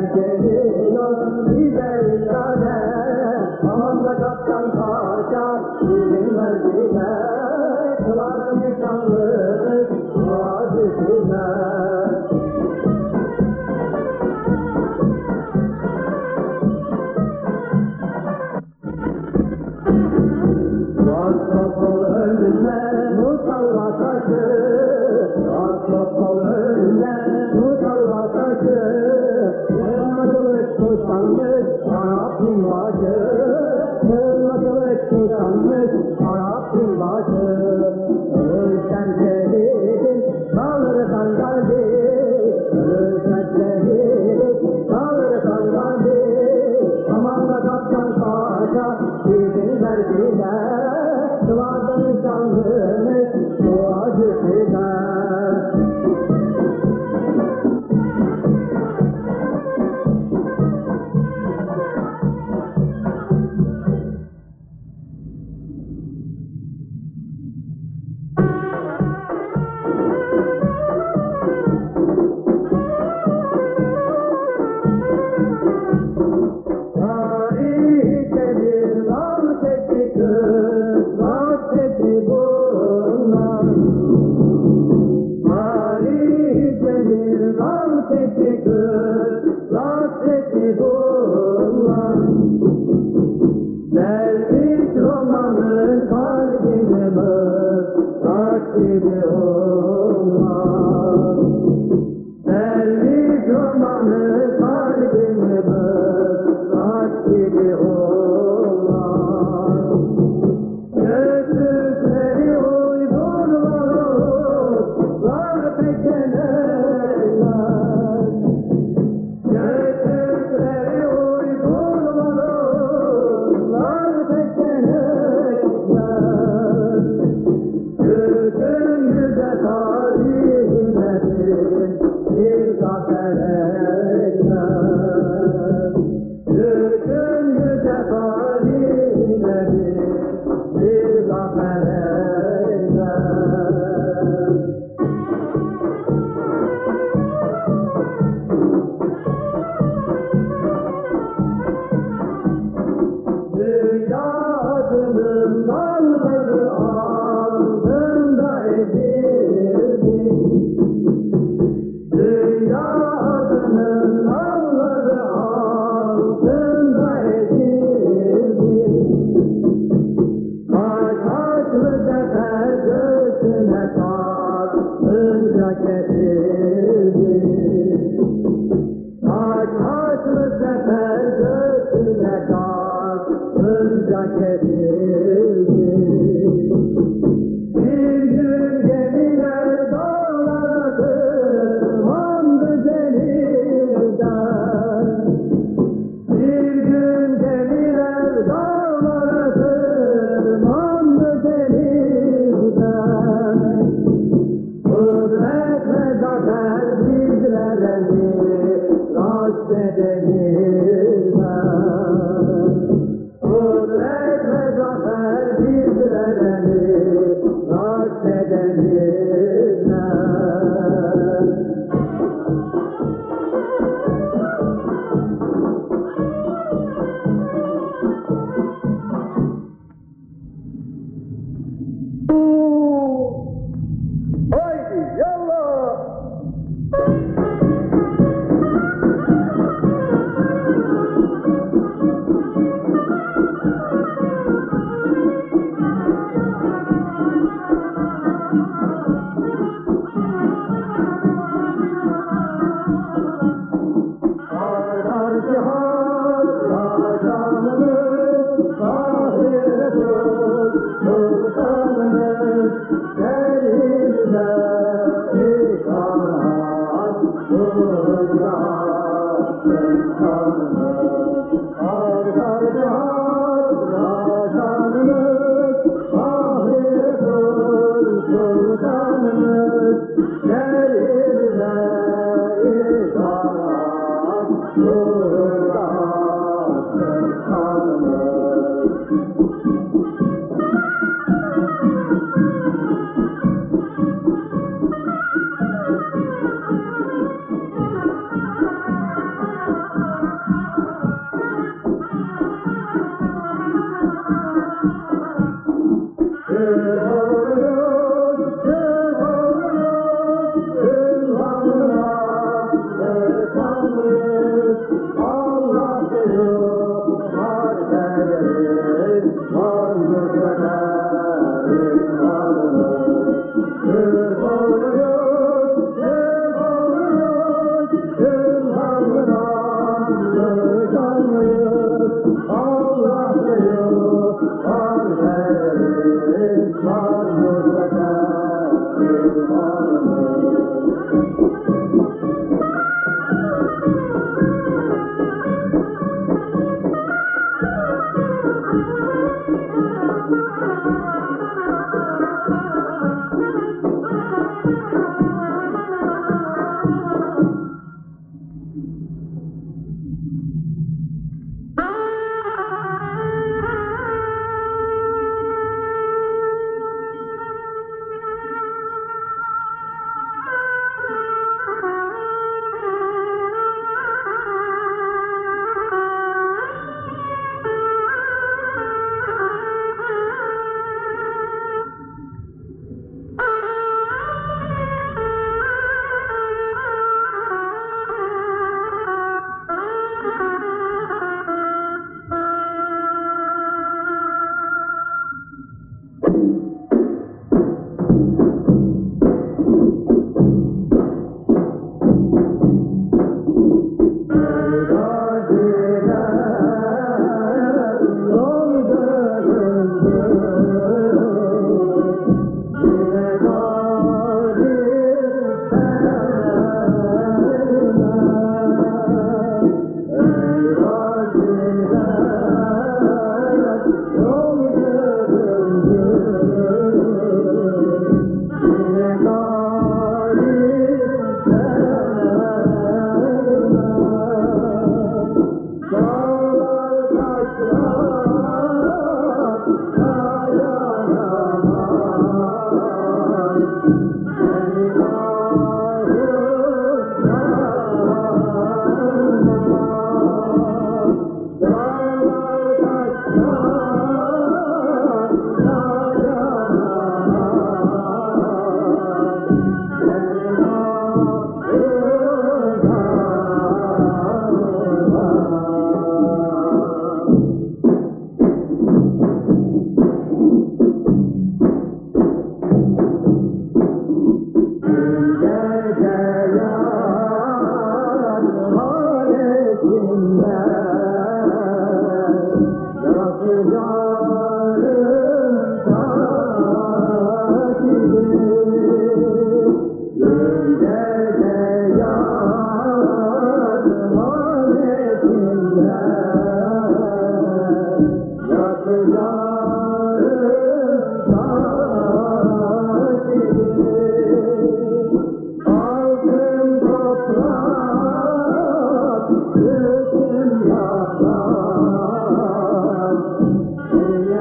get it. Amen.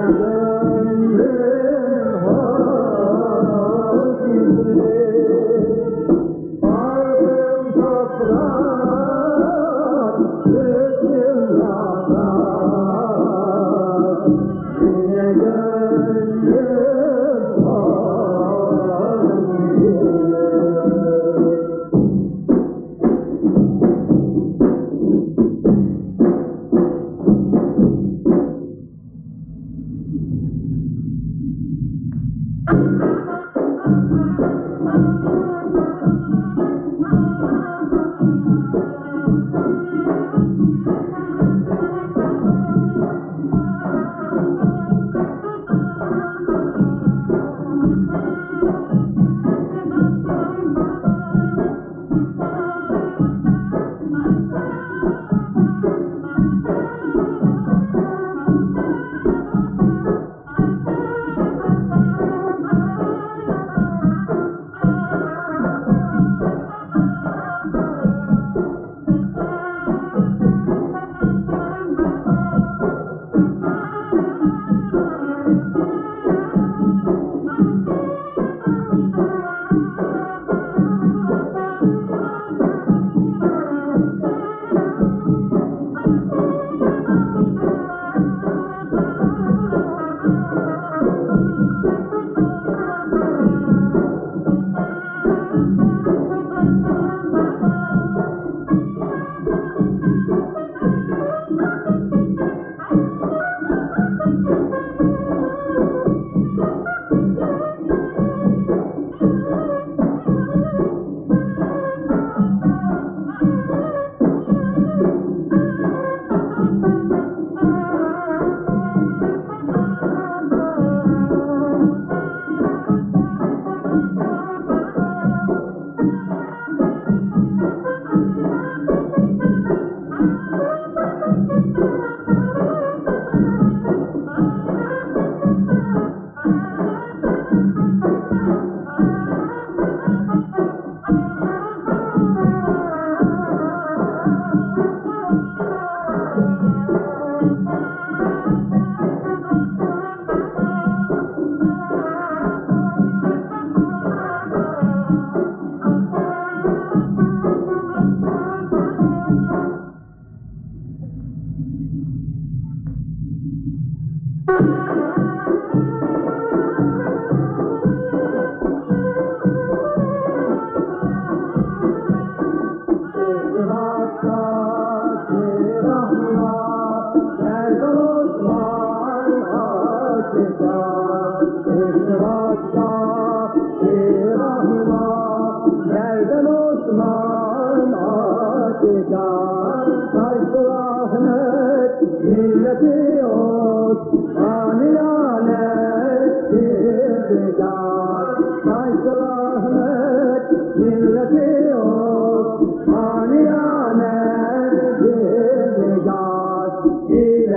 Father.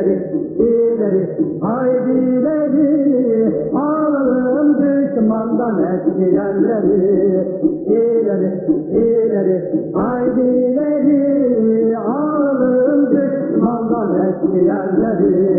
ileri, ileri, haydi ileri, alalım düşmandan etkilenleri. İleri, ileri, haydi ileri, alalım düşmandan etkilenleri.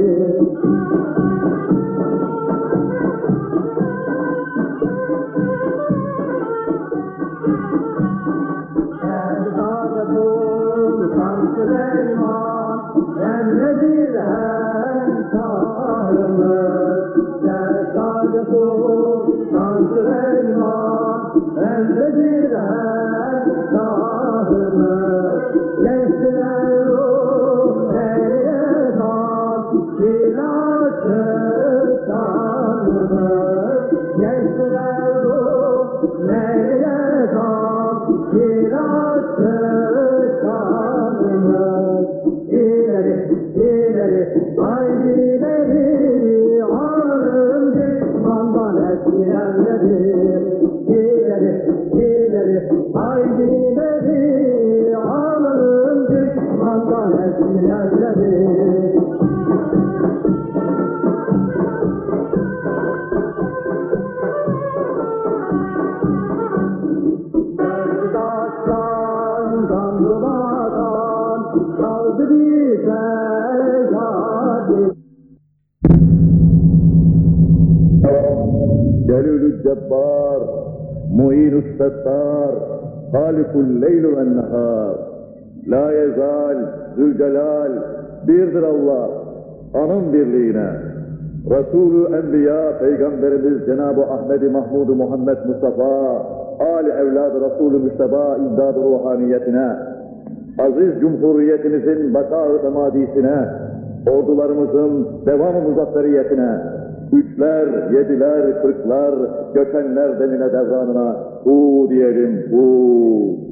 Mu'inus settar, halikul leylu ve nehar, la yezal, zülcelal, birdir Allah, anın birliğine. Resulü Enbiya, Peygamberimiz Cenab-ı Ahmet-i Mahmud-u Muhammed Mustafa, âli evlad-ı Resulü Müsteba imdad-ı ruhaniyetine, aziz cumhuriyetimizin baka-ı temadisine, ordularımızın devam-ı muzafferiyetine, üçler, yediler, kırklar, göçenler demine devranına hu diyelim hu.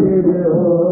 Savior.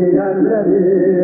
Düşmandan